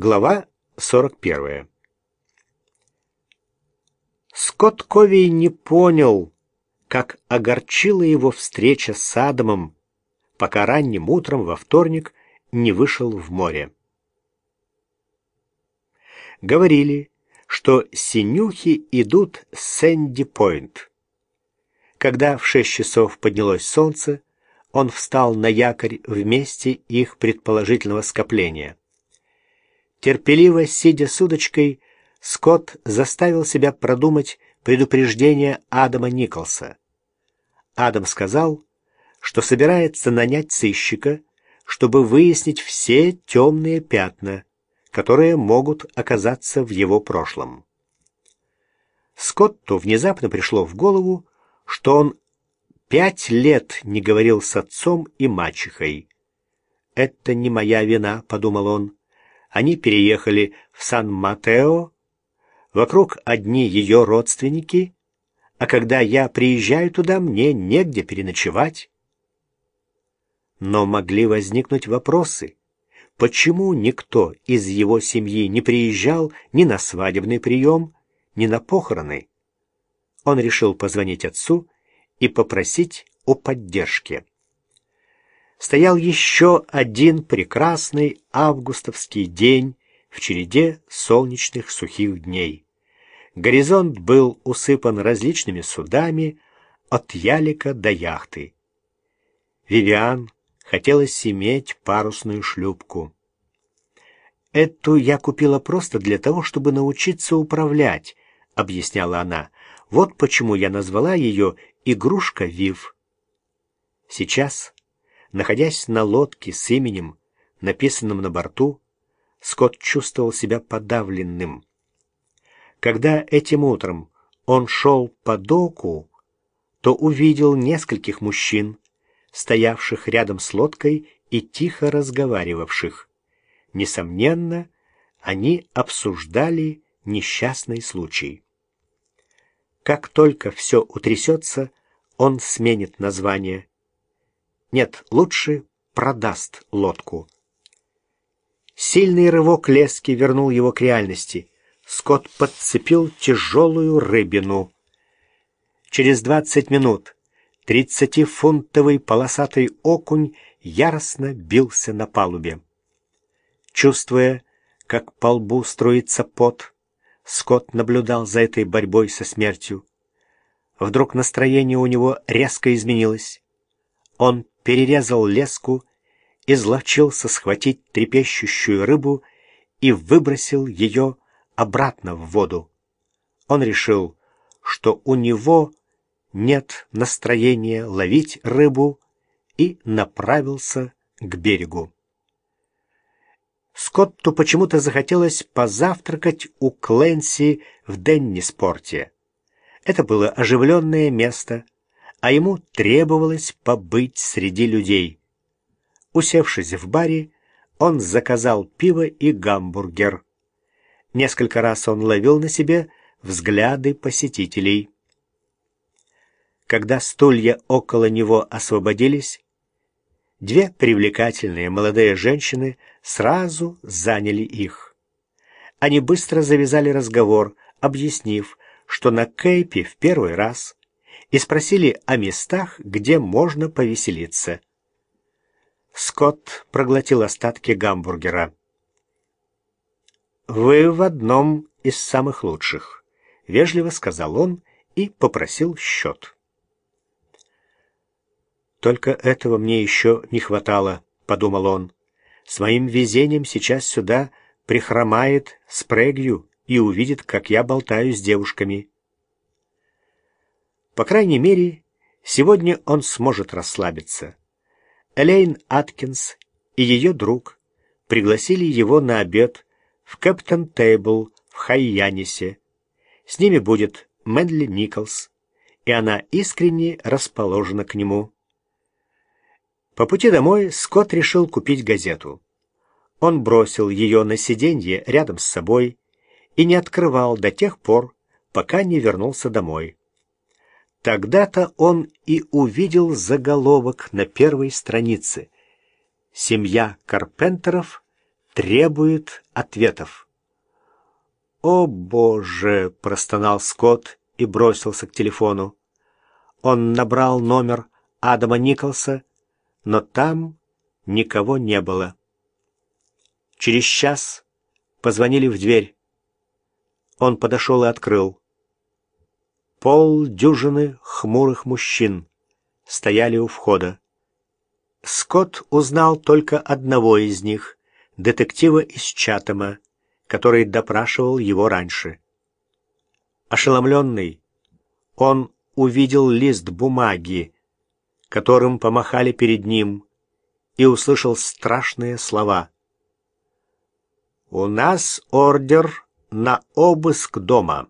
Глава 41. Скотт Ковий не понял, как огорчила его встреча с Адамом, пока ранним утром во вторник не вышел в море. Говорили, что синюхи идут с Сэнди-Пойнт. Когда в шесть часов поднялось солнце, он встал на якорь в месте их предположительного скопления. Терпеливо сидя с удочкой, Скотт заставил себя продумать предупреждение Адама Николса. Адам сказал, что собирается нанять сыщика, чтобы выяснить все темные пятна, которые могут оказаться в его прошлом. Скотту внезапно пришло в голову, что он пять лет не говорил с отцом и мачехой. «Это не моя вина», — подумал он. Они переехали в Сан-Матео, вокруг одни ее родственники, а когда я приезжаю туда, мне негде переночевать. Но могли возникнуть вопросы. Почему никто из его семьи не приезжал ни на свадебный прием, ни на похороны? Он решил позвонить отцу и попросить о поддержке. Стоял еще один прекрасный августовский день в череде солнечных сухих дней. Горизонт был усыпан различными судами от ялика до яхты. Вивиан хотелось иметь парусную шлюпку. «Эту я купила просто для того, чтобы научиться управлять», — объясняла она. «Вот почему я назвала ее «Игрушка Вив». Сейчас, находясь на лодке с именем, написанным на борту, Скотт чувствовал себя подавленным. Когда этим утром он шел по доку, то увидел нескольких мужчин, стоявших рядом с лодкой и тихо разговаривавших. Несомненно, они обсуждали несчастный случай. Как только все утрясется, он сменит название. Нет, лучше продаст лодку. Сильный рывок лески вернул его к реальности. Скотт подцепил тяжелую рыбину. Через двадцать минут тридцатифунтовый полосатый окунь яростно бился на палубе. Чувствуя, как по лбу струится пот, Скотт наблюдал за этой борьбой со смертью. Вдруг настроение у него резко изменилось. Он перерезал леску, изловчился схватить трепещущую рыбу и выбросил ее обратно в воду. Он решил, что у него нет настроения ловить рыбу, и направился к берегу. Скотту почему-то захотелось позавтракать у Кленси в Денниспорте. Это было оживленное место, а ему требовалось побыть среди людей. Усевшись в баре, он заказал пиво и гамбургер. Несколько раз он ловил на себе взгляды посетителей. Когда стулья около него освободились, две привлекательные молодые женщины сразу заняли их. Они быстро завязали разговор, объяснив, что на Кейпе в первый раз, и спросили о местах, где можно повеселиться. Скотт проглотил остатки гамбургера. «Вы в одном из самых лучших», — вежливо сказал он и попросил счет. «Только этого мне еще не хватало», — подумал он. «С моим везением сейчас сюда прихромает Спрэгью и увидит, как я болтаю с девушками». По крайней мере, сегодня он сможет расслабиться. Элейн Аткинс и ее друг пригласили его на обед в Кэптон Тейбл в Хайянисе. С ними будет Мэдли Николс, и она искренне расположена к нему. По пути домой Скотт решил купить газету. Он бросил ее на сиденье рядом с собой и не открывал до тех пор, пока не вернулся домой. Тогда-то он и увидел заголовок на первой странице. «Семья Карпентеров требует ответов. «О, Боже!» — простонал Скотт и бросился к телефону. Он набрал номер Адама Николса, но там никого не было. Через час позвонили в дверь. Он подошел и открыл. Пол дюжины хмурых мужчин стояли у входа. Скотт узнал только одного из них, детектива из Чатама, который допрашивал его раньше. Ошеломленный, он увидел лист бумаги, которым помахали перед ним, и услышал страшные слова. «У нас ордер на обыск дома».